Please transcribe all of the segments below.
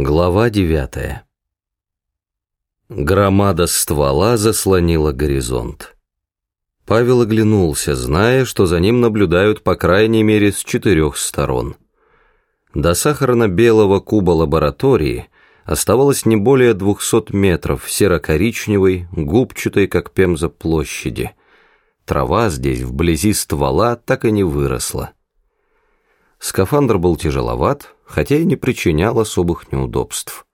Глава девятая. Громада ствола заслонила горизонт. Павел оглянулся, зная, что за ним наблюдают по крайней мере с четырех сторон. До сахарно-белого куба лаборатории оставалось не более двухсот метров серо-коричневой, губчатой, как пемза, площади. Трава здесь, вблизи ствола, так и не выросла. Скафандр был тяжеловат, хотя и не причинял особых неудобств.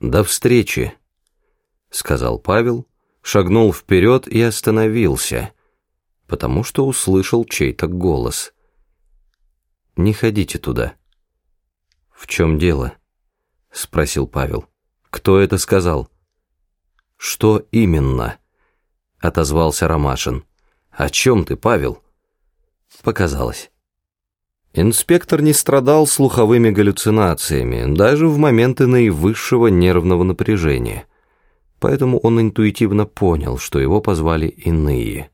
«До встречи», — сказал Павел, шагнул вперед и остановился, потому что услышал чей-то голос. «Не ходите туда». «В чем дело?» — спросил Павел. «Кто это сказал?» «Что именно?» — отозвался Ромашин. «О чем ты, Павел?» «Показалось». Инспектор не страдал слуховыми галлюцинациями, даже в моменты наивысшего нервного напряжения. Поэтому он интуитивно понял, что его позвали иные.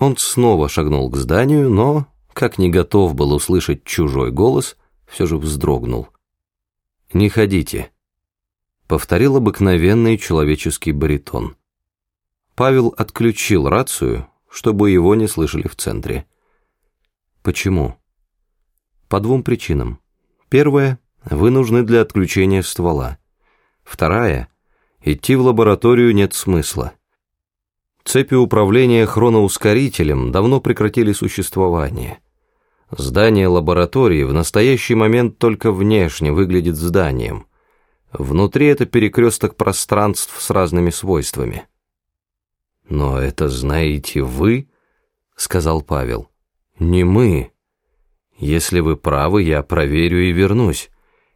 Он снова шагнул к зданию, но, как не готов был услышать чужой голос, все же вздрогнул. «Не ходите», — повторил обыкновенный человеческий баритон. Павел отключил рацию, чтобы его не слышали в центре. «Почему?» По двум причинам. Первая – вы нужны для отключения ствола. Вторая – идти в лабораторию нет смысла. Цепи управления хроноускорителем давно прекратили существование. Здание лаборатории в настоящий момент только внешне выглядит зданием. Внутри это перекресток пространств с разными свойствами. «Но это знаете вы?» — сказал Павел. «Не мы, если вы правы, я проверю и вернусь.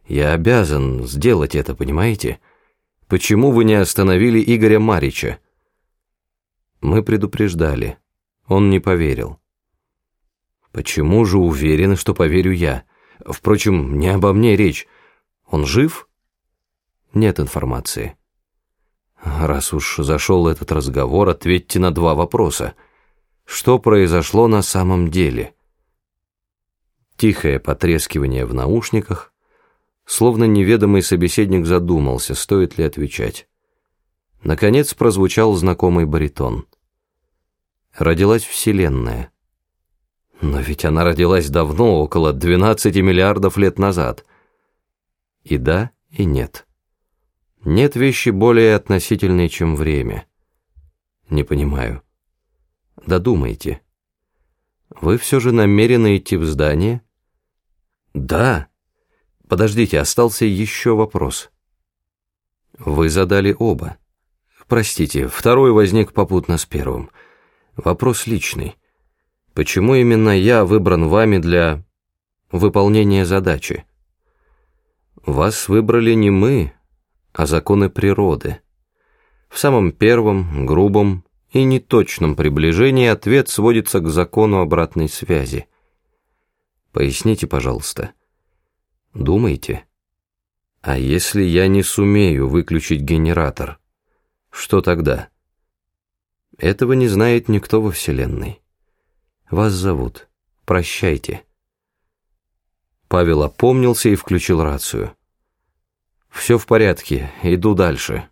Я обязан сделать это, понимаете? Почему вы не остановили Игоря Марича? Мы предупреждали. Он не поверил. Почему же уверены, что поверю я? Впрочем, не обо мне речь. Он жив? Нет информации. Раз уж зашел этот разговор, ответьте на два вопроса. Что произошло на самом деле? Тихое потрескивание в наушниках, словно неведомый собеседник задумался, стоит ли отвечать. Наконец прозвучал знакомый баритон. Родилась Вселенная. Но ведь она родилась давно, около 12 миллиардов лет назад. И да, и нет. Нет вещи более относительной, чем время. Не понимаю. Додумайте. Вы все же намерены идти в здание, «Да. Подождите, остался еще вопрос». «Вы задали оба. Простите, второй возник попутно с первым. Вопрос личный. Почему именно я выбран вами для выполнения задачи? Вас выбрали не мы, а законы природы. В самом первом, грубом и неточном приближении ответ сводится к закону обратной связи – Поясните, пожалуйста. Думаете? А если я не сумею выключить генератор, что тогда? Этого не знает никто во Вселенной. Вас зовут. Прощайте. Павел опомнился и включил рацию. «Все в порядке, иду дальше».